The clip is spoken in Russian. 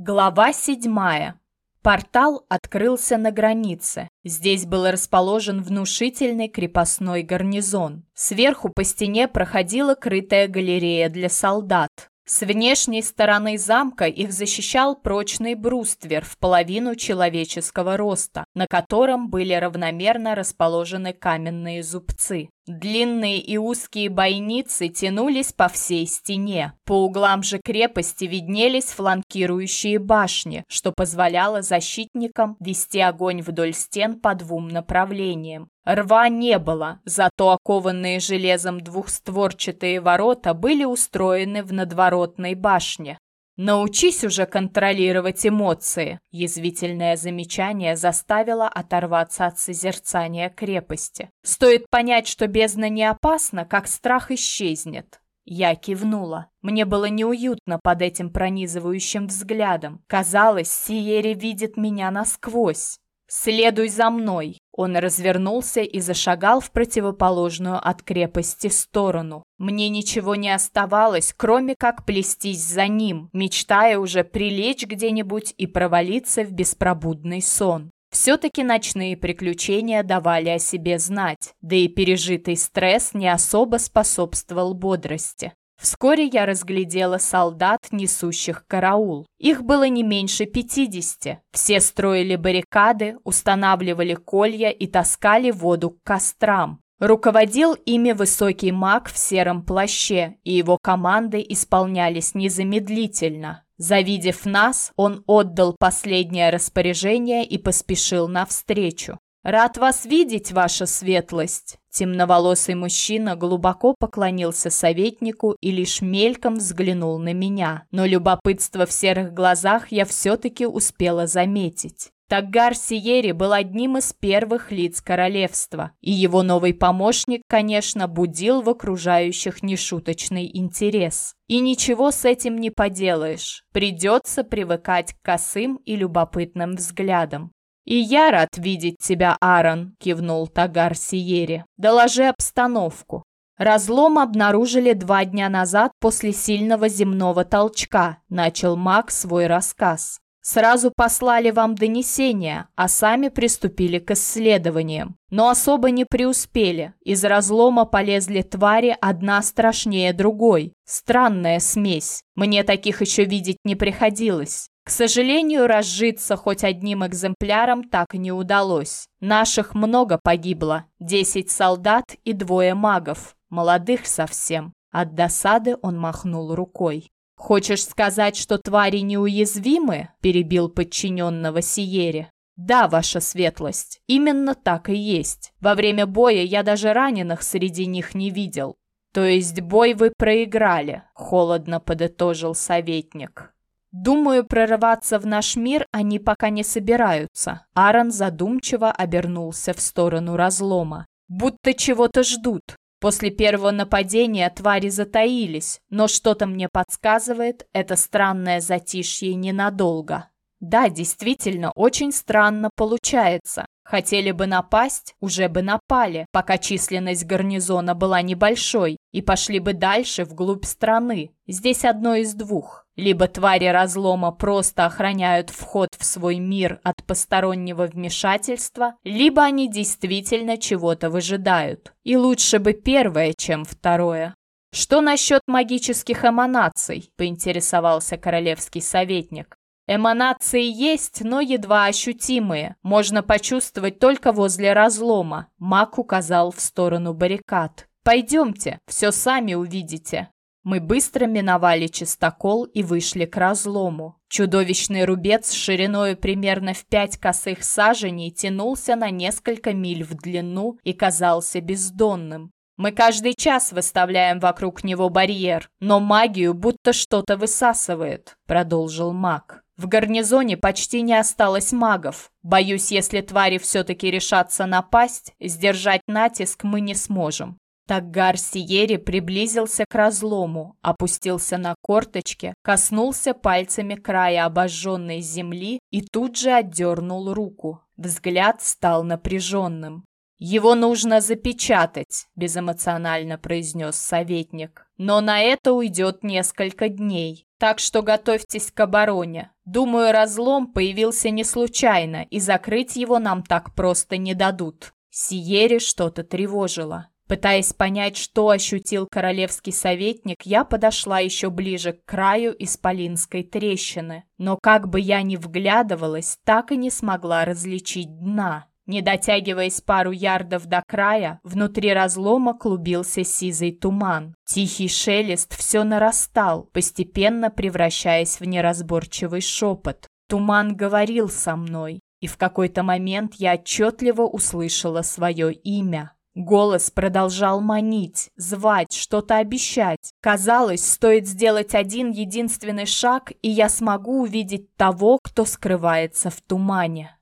Глава седьмая. Портал открылся на границе. Здесь был расположен внушительный крепостной гарнизон. Сверху по стене проходила крытая галерея для солдат. С внешней стороны замка их защищал прочный бруствер в половину человеческого роста, на котором были равномерно расположены каменные зубцы. Длинные и узкие бойницы тянулись по всей стене. По углам же крепости виднелись фланкирующие башни, что позволяло защитникам вести огонь вдоль стен по двум направлениям. Рва не было, зато окованные железом двухстворчатые ворота были устроены в надворотной башне. «Научись уже контролировать эмоции!» Язвительное замечание заставило оторваться от созерцания крепости. «Стоит понять, что бездна не опасна, как страх исчезнет». Я кивнула. Мне было неуютно под этим пронизывающим взглядом. Казалось, Сиери видит меня насквозь. «Следуй за мной!» Он развернулся и зашагал в противоположную от крепости сторону. Мне ничего не оставалось, кроме как плестись за ним, мечтая уже прилечь где-нибудь и провалиться в беспробудный сон. Все-таки ночные приключения давали о себе знать, да и пережитый стресс не особо способствовал бодрости. Вскоре я разглядела солдат, несущих караул. Их было не меньше пятидесяти. Все строили баррикады, устанавливали колья и таскали воду к кострам. Руководил ими высокий маг в сером плаще, и его команды исполнялись незамедлительно. Завидев нас, он отдал последнее распоряжение и поспешил навстречу. «Рад вас видеть, ваша светлость!» Темноволосый мужчина глубоко поклонился советнику и лишь мельком взглянул на меня, но любопытство в серых глазах я все-таки успела заметить. Таггар Сиери был одним из первых лиц королевства, и его новый помощник, конечно, будил в окружающих нешуточный интерес. И ничего с этим не поделаешь, придется привыкать к косым и любопытным взглядам. «И я рад видеть тебя, Аарон», — кивнул Тагар Сиери. «Доложи обстановку». Разлом обнаружили два дня назад после сильного земного толчка, начал маг свой рассказ. Сразу послали вам донесение, а сами приступили к исследованиям. Но особо не преуспели. Из разлома полезли твари одна страшнее другой. Странная смесь. Мне таких еще видеть не приходилось. К сожалению, разжиться хоть одним экземпляром так и не удалось. Наших много погибло. Десять солдат и двое магов. Молодых совсем. От досады он махнул рукой. «Хочешь сказать, что твари неуязвимы?» – перебил подчиненного Сиере. «Да, ваша светлость, именно так и есть. Во время боя я даже раненых среди них не видел». «То есть бой вы проиграли?» – холодно подытожил советник. Думаю, прорываться в наш мир они пока не собираются. Аарон задумчиво обернулся в сторону разлома. Будто чего-то ждут. После первого нападения твари затаились, но что-то мне подсказывает, это странное затишье ненадолго. Да, действительно, очень странно получается. Хотели бы напасть, уже бы напали, пока численность гарнизона была небольшой, и пошли бы дальше вглубь страны. Здесь одно из двух. Либо твари разлома просто охраняют вход в свой мир от постороннего вмешательства, либо они действительно чего-то выжидают. И лучше бы первое, чем второе. «Что насчет магических эманаций?» – поинтересовался королевский советник. Эманации есть, но едва ощутимые. Можно почувствовать только возле разлома. Мак указал в сторону баррикад. «Пойдемте, все сами увидите». Мы быстро миновали чистокол и вышли к разлому. Чудовищный рубец шириной примерно в пять косых саженей тянулся на несколько миль в длину и казался бездонным. Мы каждый час выставляем вокруг него барьер, но магию будто что-то высасывает, продолжил маг. В гарнизоне почти не осталось магов. Боюсь, если твари все-таки решатся напасть, сдержать натиск мы не сможем. Таггар Сиери приблизился к разлому, опустился на корточки, коснулся пальцами края обожженной земли и тут же отдернул руку. Взгляд стал напряженным. «Его нужно запечатать», – безэмоционально произнес советник. «Но на это уйдет несколько дней. Так что готовьтесь к обороне. Думаю, разлом появился не случайно, и закрыть его нам так просто не дадут. Сиере что-то тревожило. Пытаясь понять, что ощутил королевский советник, я подошла еще ближе к краю исполинской трещины. Но как бы я ни вглядывалась, так и не смогла различить дна. Не дотягиваясь пару ярдов до края, внутри разлома клубился сизый туман. Тихий шелест все нарастал, постепенно превращаясь в неразборчивый шепот. Туман говорил со мной, и в какой-то момент я отчетливо услышала свое имя. Голос продолжал манить, звать, что-то обещать. Казалось, стоит сделать один единственный шаг, и я смогу увидеть того, кто скрывается в тумане.